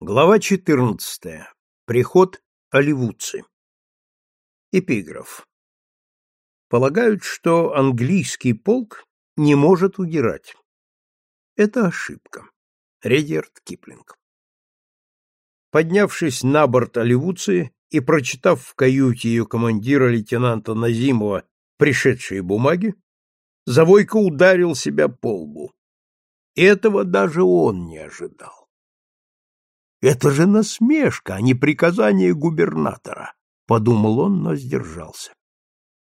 Глава 14. Приход Оливудцы. Эпиграф. Полагают, что английский полк не может удирать. Это ошибка. Редьярд Киплинг. Поднявшись на борт Оливудцы и прочитав в каюте ее командира лейтенанта Назимова пришедшие бумаги, Завойко ударил себя по лбу. Этого даже он не ожидал. Это же насмешка, а не приказание губернатора, подумал он, но сдержался.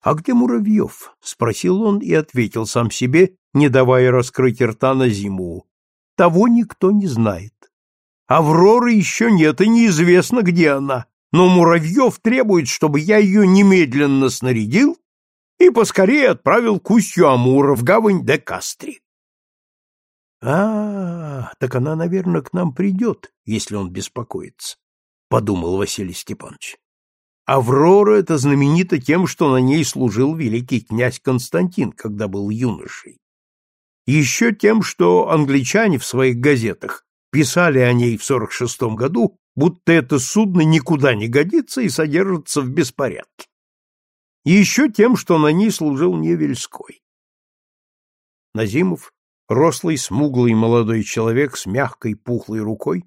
А где Муравьев? спросил он и ответил сам себе, не давая раскрыть рта на зиму. Того никто не знает. Авроры еще нет, и неизвестно, где она. Но Муравьев требует, чтобы я ее немедленно снарядил и поскорее отправил к устью Амура в гавань де Кастри. А, так она, наверное, к нам придет, если он беспокоится, подумал Василий Степанович. Аврора это знаменита тем, что на ней служил великий князь Константин, когда был юношей. Еще тем, что англичане в своих газетах писали о ней в 46 году, будто это судно никуда не годится и содержится в беспорядке. Еще тем, что на ней служил Невельской. Назимов рослый, смуглый молодой человек с мягкой пухлой рукой,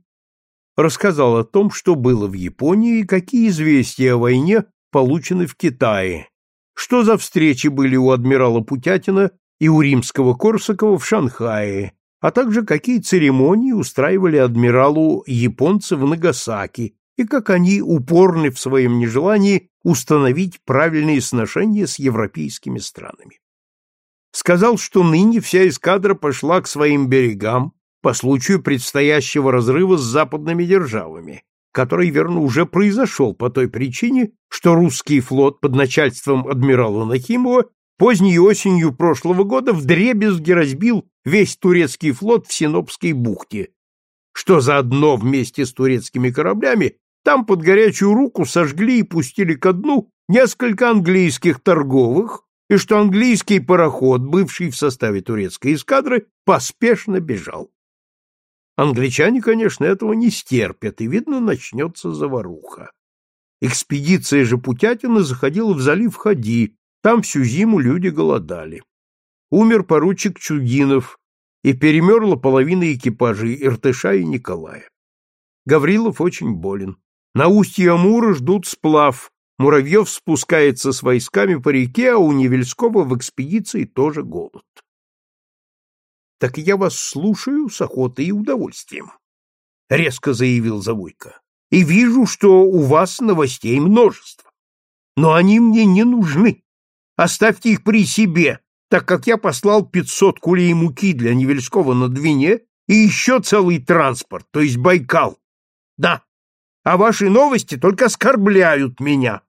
рассказал о том, что было в Японии и какие известия о войне получены в Китае, что за встречи были у адмирала Путятина и у римского Корсакова в Шанхае, а также какие церемонии устраивали адмиралу японцы в Нагасаки и как они упорны в своем нежелании установить правильные сношения с европейскими странами сказал, что ныне вся эскадра пошла к своим берегам по случаю предстоящего разрыва с западными державами, который, верно, уже произошел по той причине, что русский флот под начальством адмирала Нахимова поздней осенью прошлого года вдребезги разбил весь турецкий флот в Синопской бухте, что заодно вместе с турецкими кораблями там под горячую руку сожгли и пустили ко дну несколько английских торговых, и что английский пароход, бывший в составе турецкой эскадры, поспешно бежал. Англичане, конечно, этого не стерпят, и, видно, начнется заваруха. Экспедиция же Путятина заходила в залив Хади, там всю зиму люди голодали. Умер поручик Чудинов, и перемерла половина экипажей Иртыша и Николая. Гаврилов очень болен. На устье Амура ждут сплав, Муравьев спускается с войсками по реке, а у Невельского в экспедиции тоже голод. — Так я вас слушаю с охотой и удовольствием, — резко заявил Завойко. — И вижу, что у вас новостей множество. Но они мне не нужны. Оставьте их при себе, так как я послал пятьсот кулей муки для Невельского на Двине и еще целый транспорт, то есть Байкал. Да, а ваши новости только оскорбляют меня.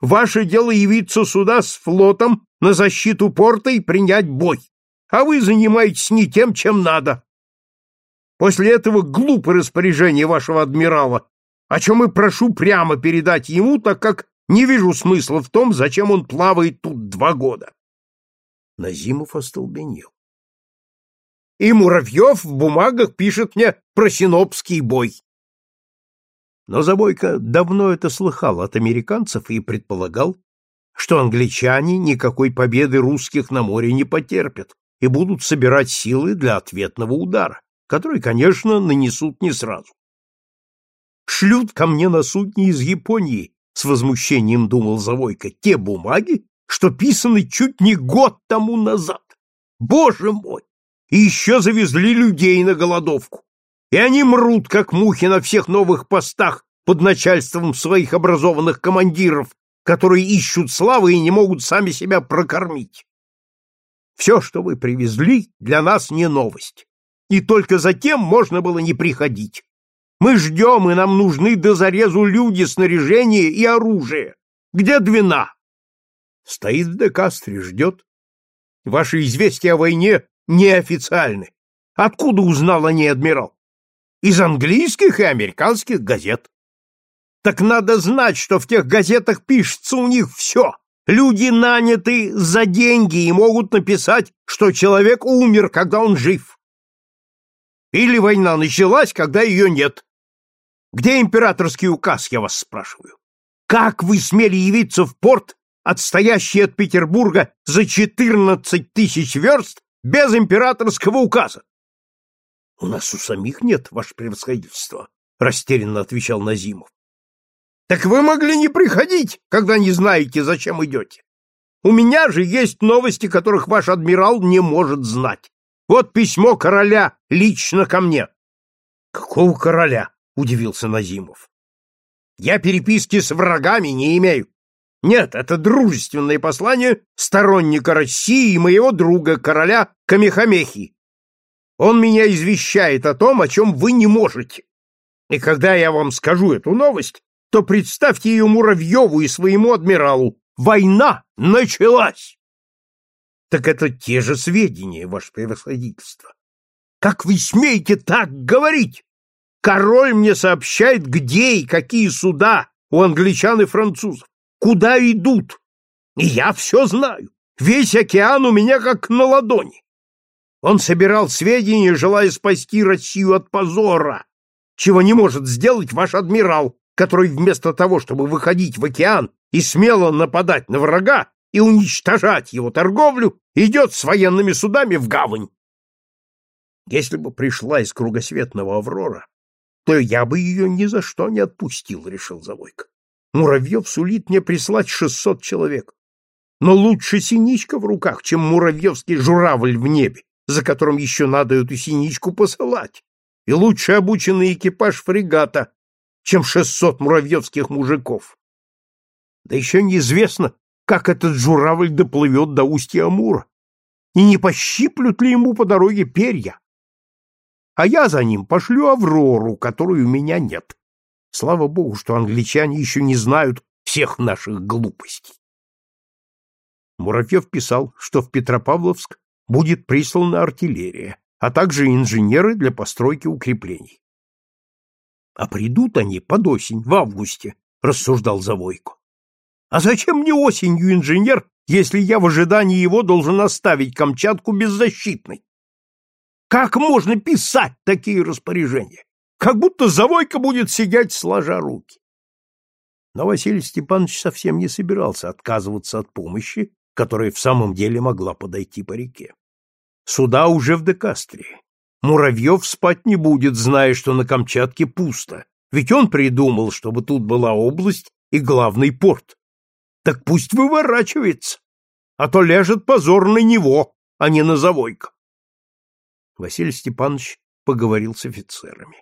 Ваше дело явиться сюда с флотом на защиту порта и принять бой, а вы занимаетесь не тем, чем надо. После этого глупое распоряжение вашего адмирала, о чем и прошу прямо передать ему, так как не вижу смысла в том, зачем он плавает тут два года. Назимов остолбенел. И Муравьев в бумагах пишет мне про синопский бой. Но Забойко давно это слыхал от американцев и предполагал, что англичане никакой победы русских на море не потерпят и будут собирать силы для ответного удара, который, конечно, нанесут не сразу. «Шлют ко мне на судне из Японии», — с возмущением думал Завойко, — «те бумаги, что писаны чуть не год тому назад. Боже мой! И еще завезли людей на голодовку и они мрут, как мухи на всех новых постах под начальством своих образованных командиров, которые ищут славы и не могут сами себя прокормить. Все, что вы привезли, для нас не новость. И только затем можно было не приходить. Мы ждем, и нам нужны до зарезу люди, снаряжение и оружие. Где Двина? Стоит в Декастре, ждет. Ваши известия о войне неофициальны. Откуда узнал о ней адмирал? Из английских и американских газет. Так надо знать, что в тех газетах пишется у них все. Люди наняты за деньги и могут написать, что человек умер, когда он жив. Или война началась, когда ее нет. Где императорский указ, я вас спрашиваю? Как вы смели явиться в порт, отстоящий от Петербурга за четырнадцать тысяч верст, без императорского указа? — У нас у самих нет, ваше превосходительство, — растерянно отвечал Назимов. — Так вы могли не приходить, когда не знаете, зачем идете. У меня же есть новости, которых ваш адмирал не может знать. Вот письмо короля лично ко мне. — Какого короля? — удивился Назимов. — Я переписки с врагами не имею. Нет, это дружественное послание сторонника России и моего друга, короля Камехамехи. Он меня извещает о том, о чем вы не можете. И когда я вам скажу эту новость, то представьте ее Муравьеву и своему адмиралу. Война началась! Так это те же сведения, ваше превосходительство. Как вы смеете так говорить? Король мне сообщает, где и какие суда у англичан и французов, куда идут. И я все знаю. Весь океан у меня как на ладони. Он собирал сведения, желая спасти Россию от позора, чего не может сделать ваш адмирал, который вместо того, чтобы выходить в океан и смело нападать на врага и уничтожать его торговлю, идет с военными судами в гавань. Если бы пришла из кругосветного Аврора, то я бы ее ни за что не отпустил, — решил Завойко. Муравьев сулит мне прислать шестьсот человек. Но лучше синичка в руках, чем муравьевский журавль в небе, за которым еще надо эту синичку посылать, и лучше обученный экипаж фрегата, чем шестьсот муравьевских мужиков. Да еще неизвестно, как этот журавль доплывет до устья Амура, и не пощиплют ли ему по дороге перья. А я за ним пошлю Аврору, которой у меня нет. Слава богу, что англичане еще не знают всех наших глупостей. Муравьев писал, что в Петропавловск будет прислана артиллерия, а также инженеры для постройки укреплений. А придут они под осень, в августе, рассуждал Завойко. А зачем мне осенью инженер, если я в ожидании его должен оставить Камчатку беззащитной? Как можно писать такие распоряжения? Как будто Завойко будет сидеть сложа руки. Но Василий Степанович совсем не собирался отказываться от помощи, которая в самом деле могла подойти по реке. Суда уже в Декастре. Муравьев спать не будет, зная, что на Камчатке пусто, ведь он придумал, чтобы тут была область и главный порт. Так пусть выворачивается, а то ляжет позор на него, а не на Завойко. Василий Степанович поговорил с офицерами.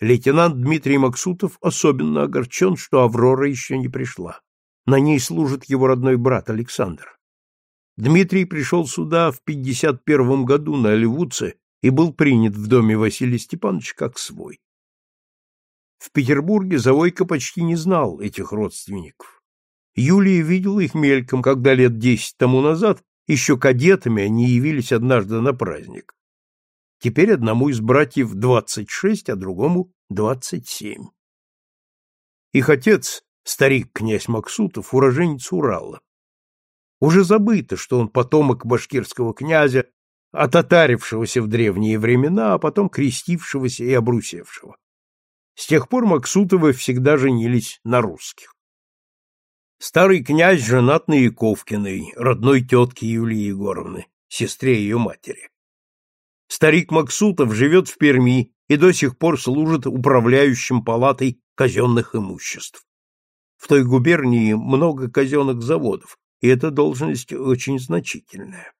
Лейтенант Дмитрий Максутов особенно огорчен, что Аврора еще не пришла. На ней служит его родной брат Александр. Дмитрий пришел сюда в 51 году на Оливудце и был принят в доме Василия Степановича как свой. В Петербурге Завойко почти не знал этих родственников. Юлия видела их мельком, когда лет десять тому назад, еще кадетами, они явились однажды на праздник. Теперь одному из братьев двадцать шесть, а другому двадцать семь. Их отец, старик князь Максутов, уроженец Урала. Уже забыто, что он потомок башкирского князя, ототарившегося в древние времена, а потом крестившегося и обрусевшего. С тех пор Максутовы всегда женились на русских. Старый князь женат на Яковкиной, родной тетке Юлии Егоровны, сестре ее матери. Старик Максутов живет в Перми и до сих пор служит управляющим палатой казенных имуществ. В той губернии много казенных заводов, и эта должность очень значительная.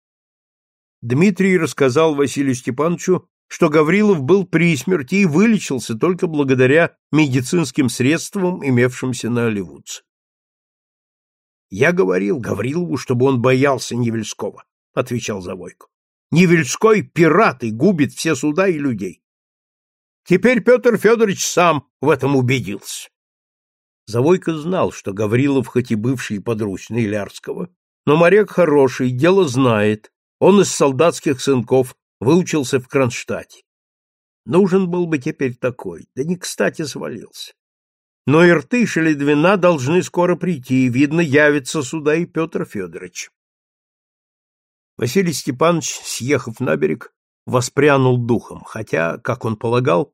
Дмитрий рассказал Василию Степановичу, что Гаврилов был при смерти и вылечился только благодаря медицинским средствам, имевшимся на Оливудце. «Я говорил Гаврилову, чтобы он боялся Невельского», — отвечал Завойко. «Невельской пират и губит все суда и людей. Теперь Петр Федорович сам в этом убедился». Завойко знал, что Гаврилов хоть и бывший подручный Лярского, но моряк хороший, дело знает, он из солдатских сынков выучился в Кронштадте. Нужен был бы теперь такой, да не кстати свалился. Но Иртыш или Двина должны скоро прийти, видно, явится сюда и Петр Федорович. Василий Степанович, съехав на берег, воспрянул духом, хотя, как он полагал,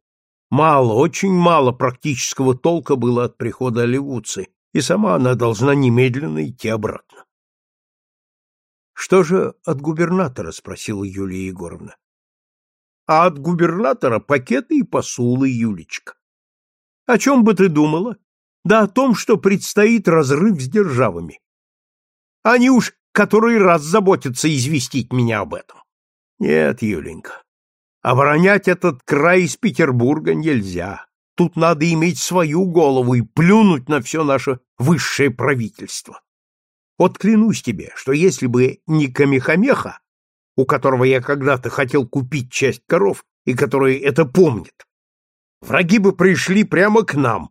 Мало, очень мало практического толка было от прихода Оливуцы, и сама она должна немедленно идти обратно. Что же от губернатора, спросила Юлия Егоровна. А от губернатора пакеты и посулы, Юлечка. О чем бы ты думала? Да о том, что предстоит разрыв с державами. Они уж который раз заботятся известить меня об этом. Нет, Юленька, оборонять этот край из Петербурга нельзя. Тут надо иметь свою голову и плюнуть на все наше высшее правительство. Вот клянусь тебе, что если бы не Камехамеха, у которого я когда-то хотел купить часть коров и который это помнит, враги бы пришли прямо к нам,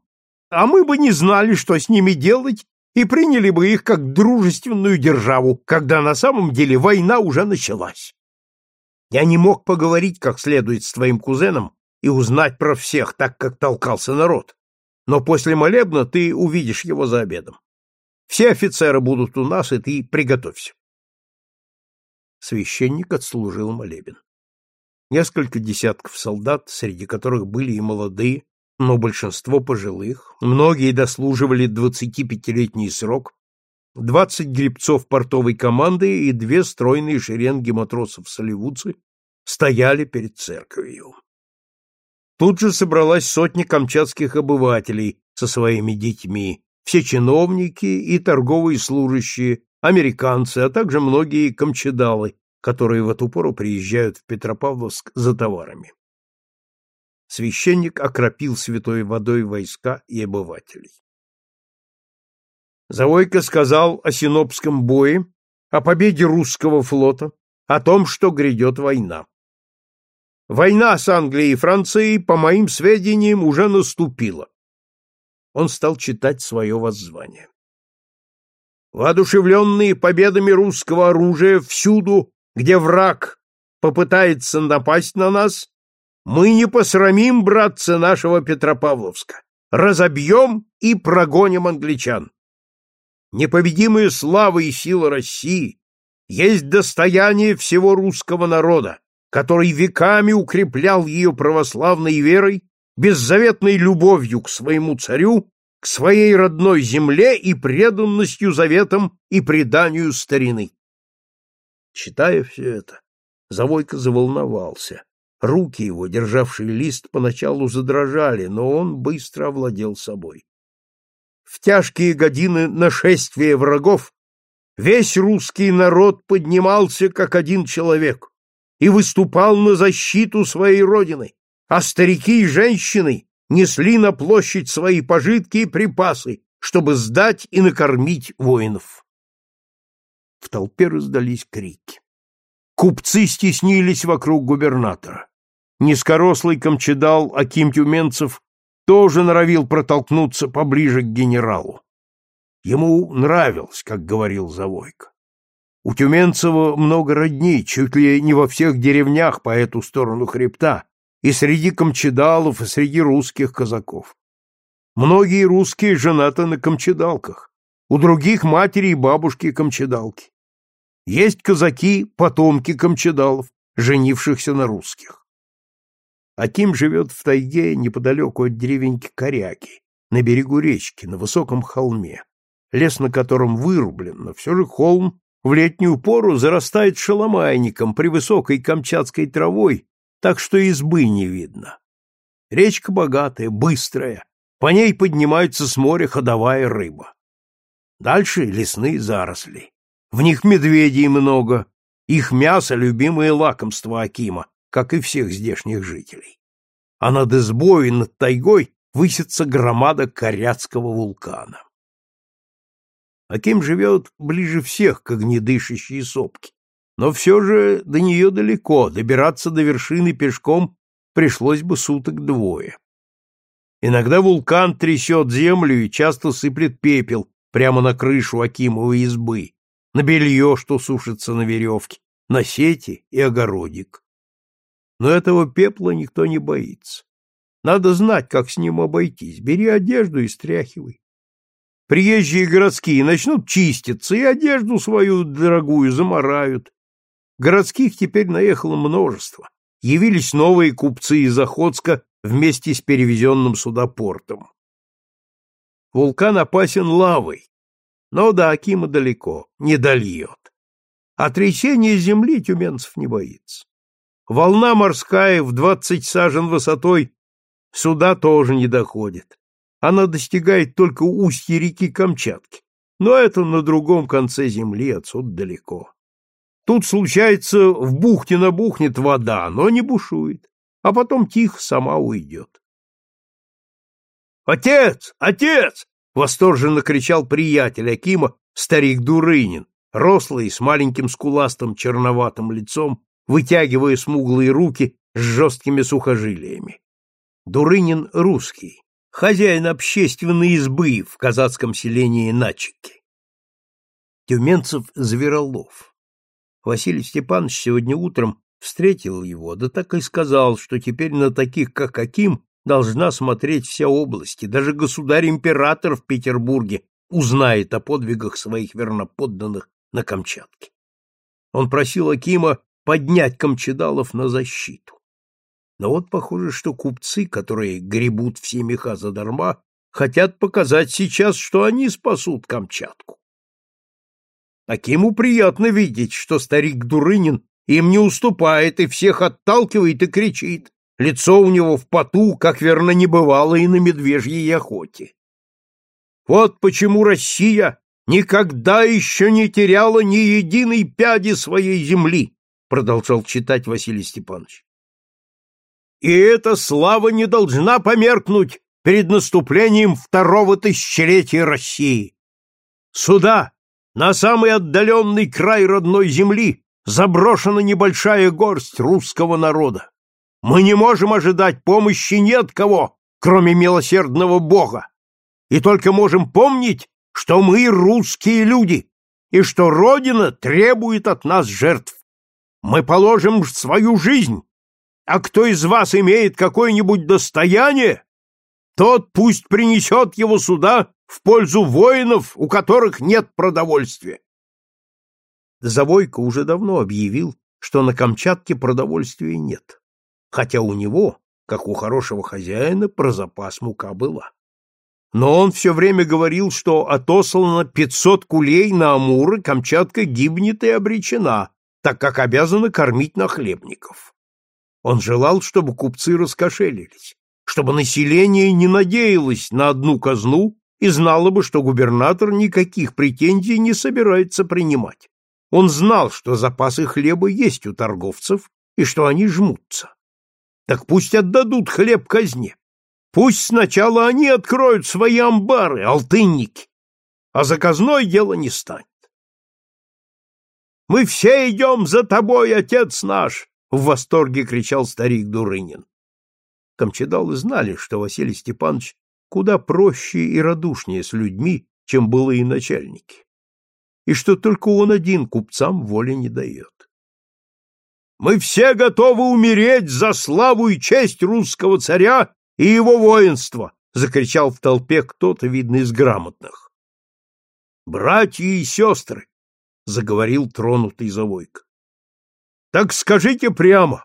а мы бы не знали, что с ними делать, и приняли бы их как дружественную державу, когда на самом деле война уже началась. Я не мог поговорить как следует с твоим кузеном и узнать про всех, так как толкался народ. Но после молебна ты увидишь его за обедом. Все офицеры будут у нас, и ты приготовься. Священник отслужил молебен. Несколько десятков солдат, среди которых были и молодые, но большинство пожилых, многие дослуживали 25-летний срок, 20 гребцов портовой команды и две стройные шеренги матросов-соливудцы стояли перед церковью. Тут же собралась сотня камчатских обывателей со своими детьми, все чиновники и торговые служащие, американцы, а также многие камчедалы, которые в эту пору приезжают в Петропавловск за товарами. Священник окропил святой водой войска и обывателей. Завойко сказал о Синопском бое, о победе русского флота, о том, что грядет война. Война с Англией и Францией, по моим сведениям, уже наступила. Он стал читать свое воззвание. Воодушевленные победами русского оружия всюду, где враг попытается напасть на нас, мы не посрамим, братцы, нашего Петропавловска, разобьем и прогоним англичан. Непобедимая слава и сила России есть достояние всего русского народа, который веками укреплял ее православной верой, беззаветной любовью к своему царю, к своей родной земле и преданностью заветам и преданию старины. Читая все это, Завойко заволновался. Руки его, державшие лист, поначалу задрожали, но он быстро овладел собой. В тяжкие годины нашествия врагов весь русский народ поднимался как один человек и выступал на защиту своей родины, а старики и женщины несли на площадь свои пожитки и припасы, чтобы сдать и накормить воинов. В толпе раздались крики. Купцы стеснились вокруг губернатора. Низкорослый камчедал Аким Тюменцев тоже норовил протолкнуться поближе к генералу. Ему нравилось, как говорил Завойко. У Тюменцева много родней, чуть ли не во всех деревнях по эту сторону хребта, и среди камчедалов, и среди русских казаков. Многие русские женаты на камчедалках, у других матери и бабушки камчедалки. Есть казаки, потомки камчедалов, женившихся на русских. Аким живет в тайге неподалеку от деревеньки Коряки, на берегу речки, на высоком холме. Лес на котором вырублен, но все же холм в летнюю пору зарастает шаломайником при высокой камчатской травой, так что избы не видно. Речка богатая, быстрая, по ней поднимается с моря ходовая рыба. Дальше лесные заросли. В них медведей много, их мясо — любимое лакомство Акима, как и всех здешних жителей. А над избой над тайгой высится громада Коряцкого вулкана. Аким живет ближе всех к огнедышащей сопке, но все же до нее далеко, добираться до вершины пешком пришлось бы суток двое. Иногда вулкан трясет землю и часто сыплет пепел прямо на крышу Акимовой избы, на белье, что сушится на веревке, на сети и огородик. Но этого пепла никто не боится. Надо знать, как с ним обойтись. Бери одежду и стряхивай. Приезжие городские начнут чиститься и одежду свою дорогую заморают. Городских теперь наехало множество. Явились новые купцы из Охотска вместе с перевезенным сюда. Вулкан опасен лавой, но до Акима далеко, не дольет. А трясение земли тюменцев не боится. Волна морская в двадцать сажен высотой сюда тоже не доходит. Она достигает только устья реки Камчатки, но это на другом конце земли, отсюда далеко. Тут, случается, в бухте набухнет вода, но не бушует, а потом тихо сама уйдет. «Отец! Отец!» — восторженно кричал приятель Акима, старик Дурынин, рослый, с маленьким скуластым черноватым лицом, вытягивая смуглые руки с жесткими сухожилиями. Дурынин русский, хозяин общественной избы в казацком селении Начики. Тюменцев Зверолов. Василий Степанович сегодня утром встретил его, да так и сказал, что теперь на таких, как Аким, должна смотреть вся область, и даже государь-император в Петербурге узнает о подвигах своих верноподданных на Камчатке. Он просил Акима поднять камчедалов на защиту. Но вот похоже, что купцы, которые гребут все меха задарма, хотят показать сейчас, что они спасут Камчатку. Акиму приятно видеть, что старик Дурынин им не уступает и всех отталкивает и кричит. Лицо у него в поту, как верно не бывало и на медвежьей охоте. Вот почему Россия никогда еще не теряла ни единой пяди своей земли, продолжал читать Василий Степанович. И эта слава не должна померкнуть перед наступлением второго тысячелетия России. Сюда, на самый отдаленный край родной земли, заброшена небольшая горсть русского народа. Мы не можем ожидать помощи ни от кого, кроме милосердного Бога, и только можем помнить, что мы русские люди, и что Родина требует от нас жертв. Мы положим свою жизнь, а кто из вас имеет какое-нибудь достояние, тот пусть принесет его сюда в пользу воинов, у которых нет продовольствия. Завойко уже давно объявил, что на Камчатке продовольствия нет, хотя у него, как у хорошего хозяина, про запас мука была. Но он все время говорил, что отослано пятьсот кулей на Амуры, Камчатка гибнет и обречена, так как обязана кормить нахлебников. Он желал, чтобы купцы раскошелились, чтобы население не надеялось на одну казну и знало бы, что губернатор никаких претензий не собирается принимать. Он знал, что запасы хлеба есть у торговцев и что они жмутся. Так пусть отдадут хлеб казне. Пусть сначала они откроют свои амбары, алтынники, а заказной дело не станет. «Мы все идем за тобой, отец наш!» — в восторге кричал старик Дурынин. Камчедалы знали, что Василий Степанович куда проще и радушнее с людьми, чем было и начальники, и что только он один купцам воли не дает. «Мы все готовы умереть за славу и честь русского царя и его воинство!» — закричал в толпе кто-то, видно, из грамотных. «Братья и сестры!» — заговорил тронутый Завойко. «Так скажите прямо,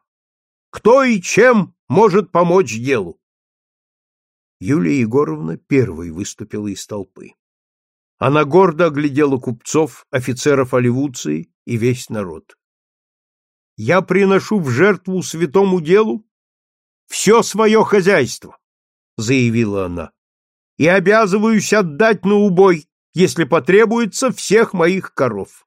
кто и чем может помочь делу?» Юлия Егоровна первой выступила из толпы. Она гордо оглядела купцов, офицеров оливуции и весь народ. «Я приношу в жертву святому делу все свое хозяйство, — заявила она, — и обязываюсь отдать на убой, если потребуется, всех моих коров.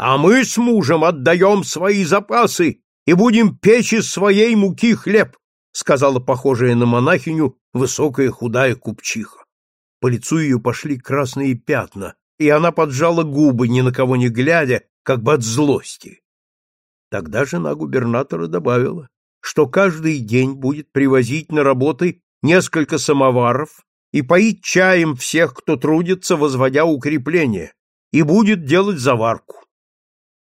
А мы с мужем отдаем свои запасы и будем печь из своей муки хлеб, — сказала похожая на монахиню высокая худая купчиха. По лицу ее пошли красные пятна, и она поджала губы, ни на кого не глядя, как бы от злости. Тогда жена губернатора добавила, что каждый день будет привозить на работы несколько самоваров и поить чаем всех, кто трудится, возводя укрепления, и будет делать заварку.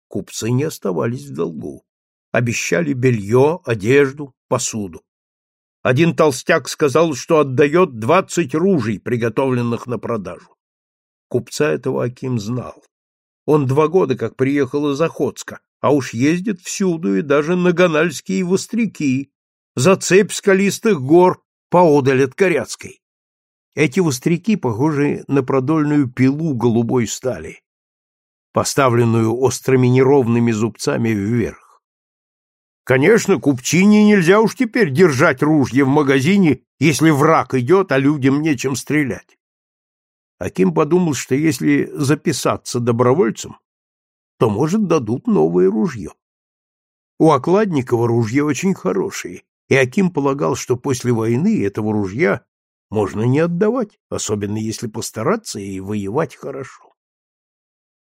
Купцы не оставались в долгу. Обещали белье, одежду, посуду. Один толстяк сказал, что отдает двадцать ружей, приготовленных на продажу. Купца этого Аким знал. Он два года как приехал из Охотска, а уж ездит всюду и даже на гональские востряки, за цепь скалистых гор поодаль от Коряцкой. Эти востряки похожи на продольную пилу голубой стали, поставленную острыми неровными зубцами вверх. Конечно, купчине нельзя уж теперь держать ружье в магазине, если враг идет, а людям нечем стрелять. Аким подумал, что если записаться добровольцем, то, может, дадут новое ружье. У Окладникова ружье очень хорошее, и Аким полагал, что после войны этого ружья можно не отдавать, особенно если постараться и воевать хорошо.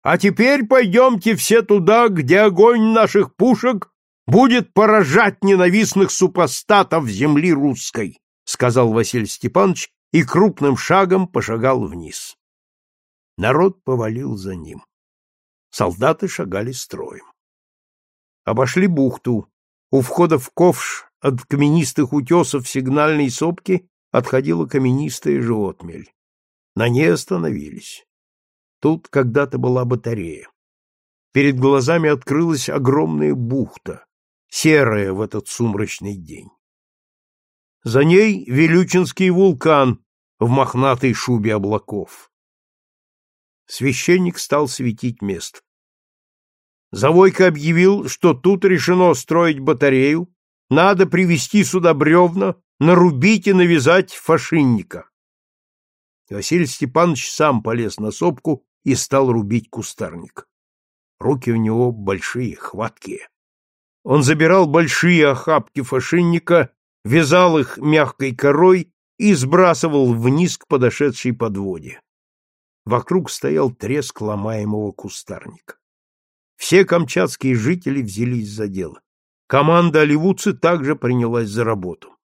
А теперь пойдемте все туда, где огонь наших пушек будет поражать ненавистных супостатов земли русской, сказал Василий Степанович и крупным шагом пошагал вниз. Народ повалил за ним. Солдаты шагали строем. Обошли бухту. У входа в ковш от каменистых утесов сигнальной сопки отходила каменистая животмель. На ней остановились. Тут когда-то была батарея. Перед глазами открылась огромная бухта, серая в этот сумрачный день. За ней Вилючинский вулкан в мохнатой шубе облаков. Священник стал светить место. Завойко объявил, что тут решено строить батарею, надо привезти сюда бревна, нарубить и навязать фашинника. Василий Степанович сам полез на сопку и стал рубить кустарник. Руки у него большие, хваткие. Он забирал большие охапки фашинника, вязал их мягкой корой и сбрасывал вниз к подошедшей подводе. Вокруг стоял треск ломаемого кустарника. Все камчатские жители взялись за дело. Команда оливудцы также принялась за работу.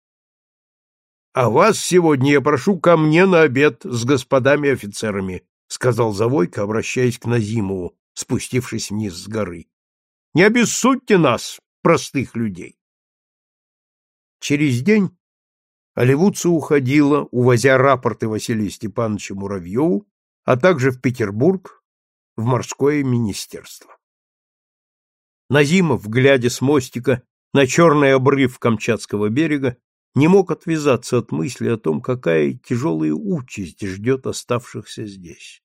— А вас сегодня я прошу ко мне на обед с господами офицерами, — сказал Завойко, обращаясь к Назимову, спустившись вниз с горы. — Не обессудьте нас, простых людей. Через день Оливудца уходила, увозя рапорты Василия Степановича Муравьеву, а также в Петербург, в морское министерство. Назимов, глядя с мостика на черный обрыв Камчатского берега, не мог отвязаться от мысли о том, какая тяжелая участь ждет оставшихся здесь.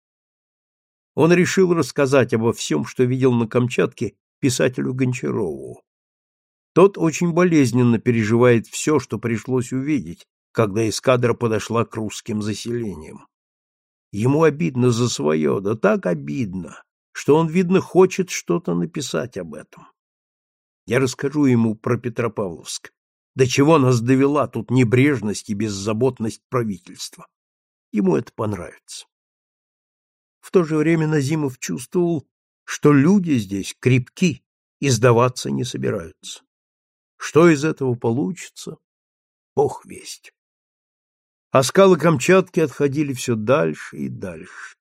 Он решил рассказать обо всем, что видел на Камчатке, писателю Гончарову. Тот очень болезненно переживает все, что пришлось увидеть, когда эскадра подошла к русским заселениям. Ему обидно за свое, да так обидно, что он, видно, хочет что-то написать об этом. Я расскажу ему про Петропавловск. До чего нас довела тут небрежность и беззаботность правительства. Ему это понравится. В то же время Назимов чувствовал, что люди здесь крепки и сдаваться не собираются. Что из этого получится, бог весть. А скалы Камчатки отходили все дальше и дальше.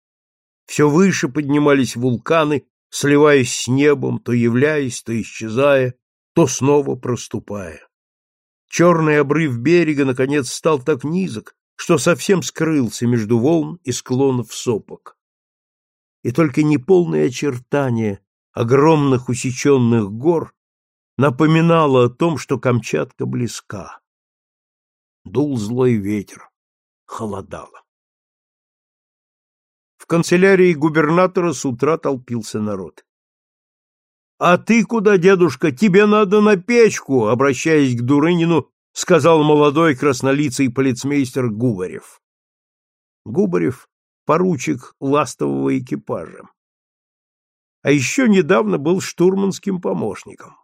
Все выше поднимались вулканы, сливаясь с небом, то являясь, то исчезая, то снова проступая. Черный обрыв берега, наконец, стал так низок, что совсем скрылся между волн и склонов сопок. И только неполное очертание огромных усеченных гор напоминало о том, что Камчатка близка. Дул злой ветер, холодало. В канцелярии губернатора с утра толпился народ. — А ты куда, дедушка? Тебе надо на печку, — обращаясь к Дурынину, сказал молодой краснолицый полицмейстер Губарев. Губарев — поручик ластового экипажа. А еще недавно был штурманским помощником.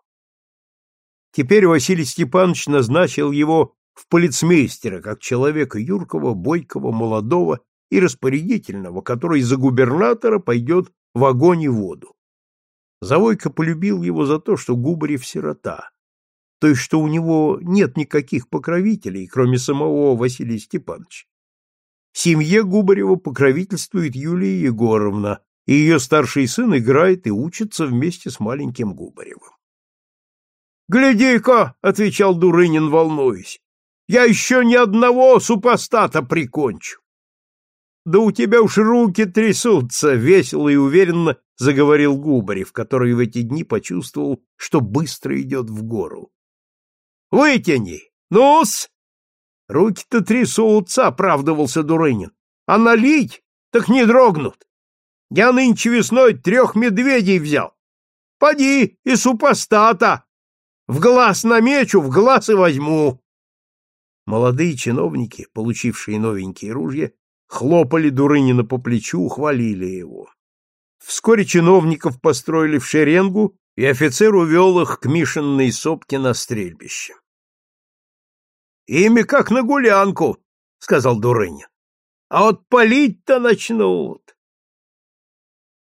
Теперь Василий Степанович назначил его в полицмейстера, как человека юркого, бойкого, молодого и распорядительного, который за губернатора пойдет в огонь и воду. Завойко полюбил его за то, что Губарев сирота, то есть что у него нет никаких покровителей, кроме самого Василия Степановича. Семье Губарева покровительствует Юлия Егоровна, и ее старший сын играет и учится вместе с маленьким Губаревым. «Гляди-ка!» — отвечал Дурынин, волнуясь. «Я еще ни одного супостата прикончу!» Да у тебя уж руки трясутся, весело и уверенно заговорил Губарев, который в эти дни почувствовал, что быстро идет в гору. Вытяни, Ну-с! Руки-то трясутся, оправдывался Дурынин. А налить, так не дрогнут. Я нынче весной трех медведей взял. Поди и супостата. В глаз намечу, в глаз и возьму. Молодые чиновники, получившие новенькие ружья, хлопали Дурынина по плечу, хвалили его. Вскоре чиновников построили в шеренгу, и офицер увел их к Мишинной сопке на стрельбище. — Ими как на гулянку, — сказал Дурынин. — А вот палить-то начнут.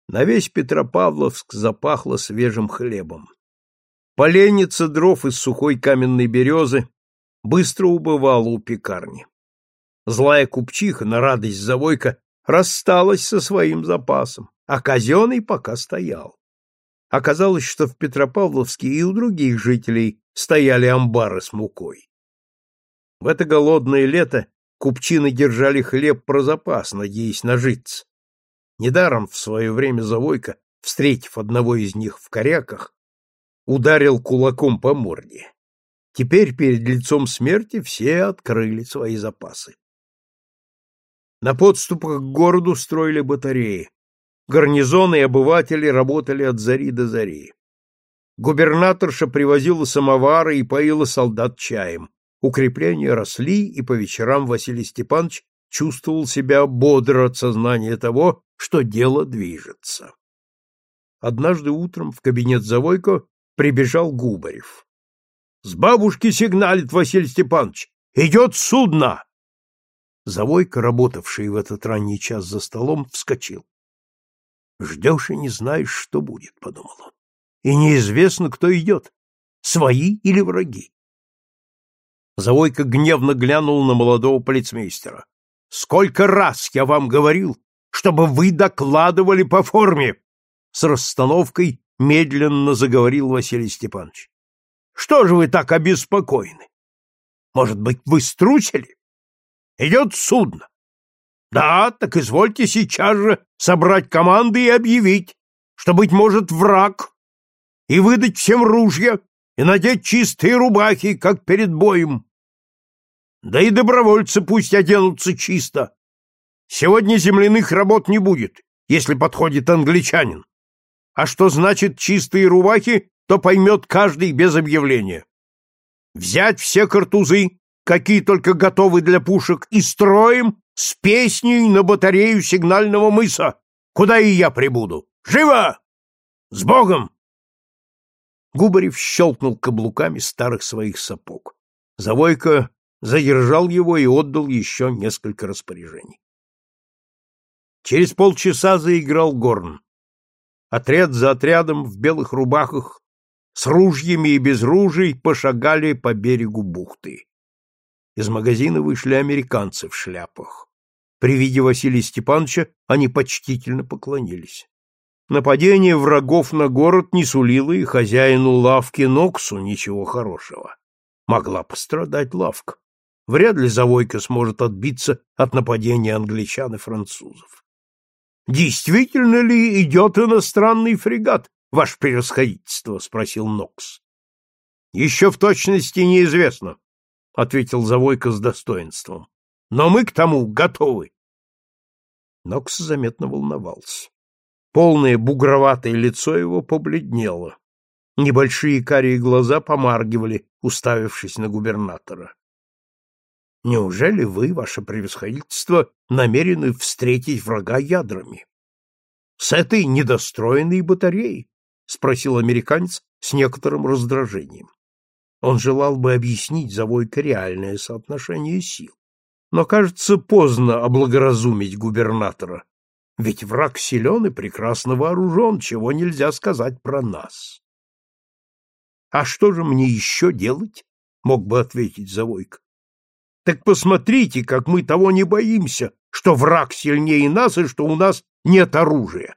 На весь Петропавловск запахло свежим хлебом. Поленница дров из сухой каменной березы быстро убывала у пекарни. Злая купчиха на радость завойка рассталась со своим запасом, а казенный пока стоял. Оказалось, что в Петропавловске и у других жителей стояли амбары с мукой. В это голодное лето купчины держали хлеб про запас, надеясь нажиться. Недаром в свое время Завойко, встретив одного из них в коряках, ударил кулаком по морде. Теперь перед лицом смерти все открыли свои запасы. На подступах к городу строили батареи. Гарнизоны и обыватели работали от зари до зари. Губернаторша привозила самовары и поила солдат чаем. Укрепления росли, и по вечерам Василий Степанович чувствовал себя бодро от сознания того, что дело движется. Однажды утром в кабинет Завойко прибежал Губарев. — С бабушки сигналит Василий Степанович. Идет судно! Завойко, работавший в этот ранний час за столом, вскочил. — Ждешь и не знаешь, что будет, — подумал он. — И неизвестно, кто идет, свои или враги. Завойко гневно глянул на молодого полицмейстера. — Сколько раз я вам говорил, чтобы вы докладывали по форме! С расстановкой медленно заговорил Василий Степанович. — Что же вы так обеспокоены? Может быть, вы струсили? Идет судно. Да, так извольте сейчас же собрать команды и объявить, что, быть может, враг, и выдать всем ружья, и надеть чистые рубахи, как перед боем. Да и добровольцы пусть оденутся чисто. Сегодня земляных работ не будет, если подходит англичанин. А что значит чистые рубахи, то поймет каждый без объявления. Взять все картузы, какие только готовы для пушек, и строим с песней на батарею сигнального мыса, куда и я прибуду. Живо! С Богом! Губарев щелкнул каблуками старых своих сапог. Завойко задержал его и отдал еще несколько распоряжений. Через полчаса заиграл горн. Отряд за отрядом в белых рубахах с ружьями и без ружей пошагали по берегу бухты. Из магазина вышли американцы в шляпах. При виде Василия Степановича они почтительно поклонились. Нападение врагов на город не сулило и хозяину лавки Ноксу ничего хорошего. Могла пострадать лавка. Вряд ли Завойка сможет отбиться от нападения англичан и французов. «Действительно ли идет иностранный фрегат, ваше превосходительство?» — спросил Нокс. «Еще в точности неизвестно», — ответил Завойка с достоинством. «Но мы к тому готовы». Нокс заметно волновался. Полное бугроватое лицо его побледнело. Небольшие карие глаза помаргивали, уставившись на губернатора. Неужели вы, ваше превосходительство, намерены встретить врага ядрами? — С этой недостроенной батареей? — спросил американец с некоторым раздражением. Он желал бы объяснить Завойко реальное соотношение сил. Но, кажется, поздно облагоразумить губернатора. Ведь враг силен и прекрасно вооружен, чего нельзя сказать про нас. — А что же мне еще делать? — мог бы ответить Завойко. Так посмотрите, как мы того не боимся, что враг сильнее нас и что у нас нет оружия.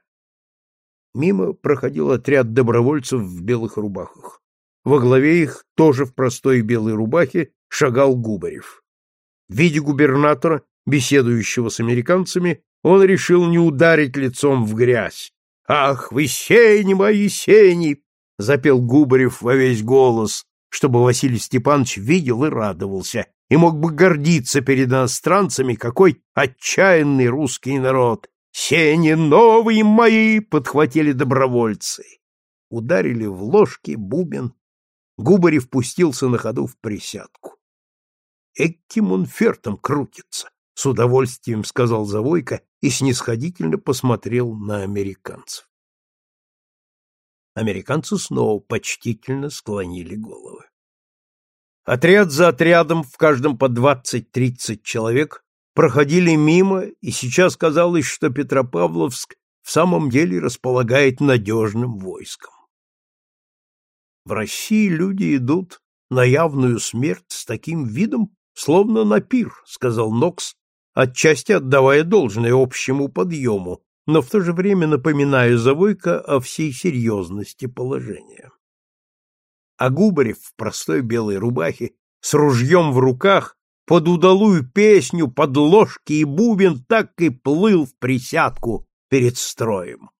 Мимо проходил отряд добровольцев в белых рубахах. Во главе их, тоже в простой белой рубахе, шагал Губарев. Видя губернатора, беседующего с американцами, он решил не ударить лицом в грязь. «Ах, вы сени мои сени!» — запел Губарев во весь голос. чтобы Василий Степанович видел и радовался, и мог бы гордиться перед иностранцами, какой отчаянный русский народ. «Сени новые мои!» — подхватили добровольцы. Ударили в ложки, бубен. Губарев пустился на ходу в присядку. «Эким он фертом крутится!» — с удовольствием сказал Завойко и снисходительно посмотрел на американцев. Американцы снова почтительно склонили головы. Отряд за отрядом, в каждом по двадцать-тридцать человек, проходили мимо, и сейчас казалось, что Петропавловск в самом деле располагает надежным войском. В России люди идут на явную смерть с таким видом, словно на пир, сказал Нокс, отчасти отдавая должное общему подъему, но в то же время напоминая Завойко о всей серьезности положения. А Губарев в простой белой рубахе, с ружьем в руках, под удалую песню, под ложки и бубен так и плыл в присядку перед строем.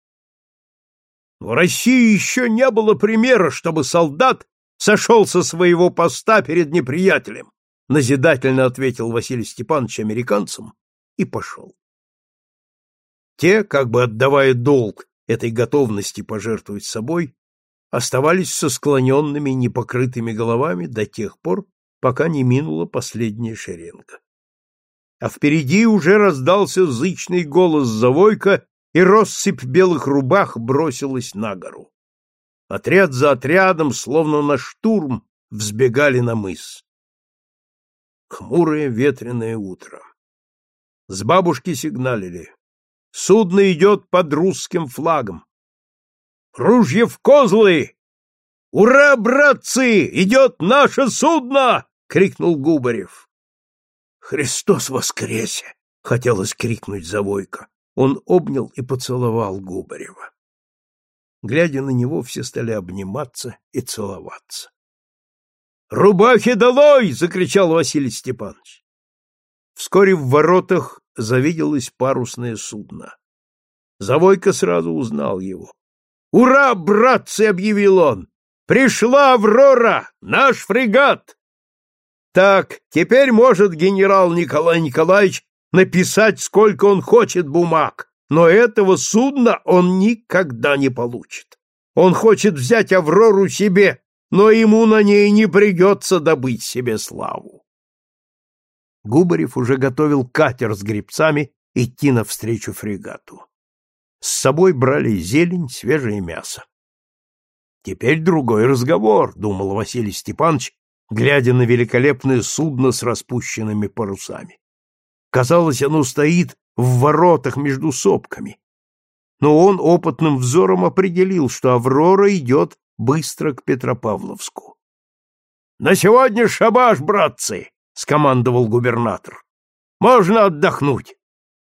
В России еще не было примера, чтобы солдат сошел со своего поста перед неприятелем, назидательно ответил Василий Степанович американцам и пошел. Те, как бы отдавая долг этой готовности пожертвовать собой, оставались со склоненными непокрытыми головами до тех пор, пока не минула последняя шеренга. А впереди уже раздался зычный голос Завойка, и россыпь белых рубах бросилась на гору. Отряд за отрядом, словно на штурм, взбегали на мыс. Хмурое ветреное утро. С бабушки сигналили. Судно идет под русским флагом. Ружье в козлы! Ура, братцы! Идет наше судно! крикнул Губарев. Христос воскресе! хотелось крикнуть Завойко. Он обнял и поцеловал Губарева. Глядя на него, все стали обниматься и целоваться. «Рубахи долой!» — закричал Василий Степанович. Вскоре в воротах завиделось парусное судно. Завойка сразу узнал его. «Ура, братцы!» — объявил он. «Пришла Аврора! Наш фрегат!» Так, теперь может генерал Николай Николаевич написать, сколько он хочет бумаг, но этого судна он никогда не получит. Он хочет взять Аврору себе, но ему на ней не придется добыть себе славу. Губарев уже готовил катер с гребцами идти навстречу фрегату. С собой брали зелень, свежее мясо. Теперь другой разговор, думал Василий Степанович, глядя на великолепное судно с распущенными парусами. Казалось, оно стоит в воротах между сопками. Но он опытным взором определил, что Аврора идет быстро к Петропавловску. — На сегодня шабаш, братцы! — скомандовал губернатор. — Можно отдохнуть.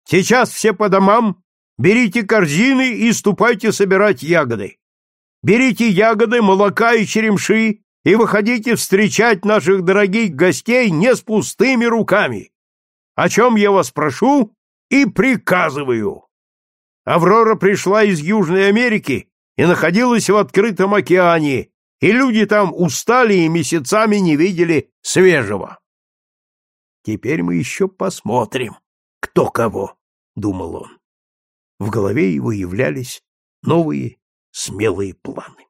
Сейчас все по домам, берите корзины и ступайте собирать ягоды. Берите ягоды, молока и черемши и выходите встречать наших дорогих гостей не с пустыми руками. О чем я вас прошу и приказываю. Аврора пришла из Южной Америки и находилась в открытом океане, и люди там устали и месяцами не видели свежего. Теперь мы еще посмотрим, кто кого, — думал он. В голове его являлись новые смелые планы.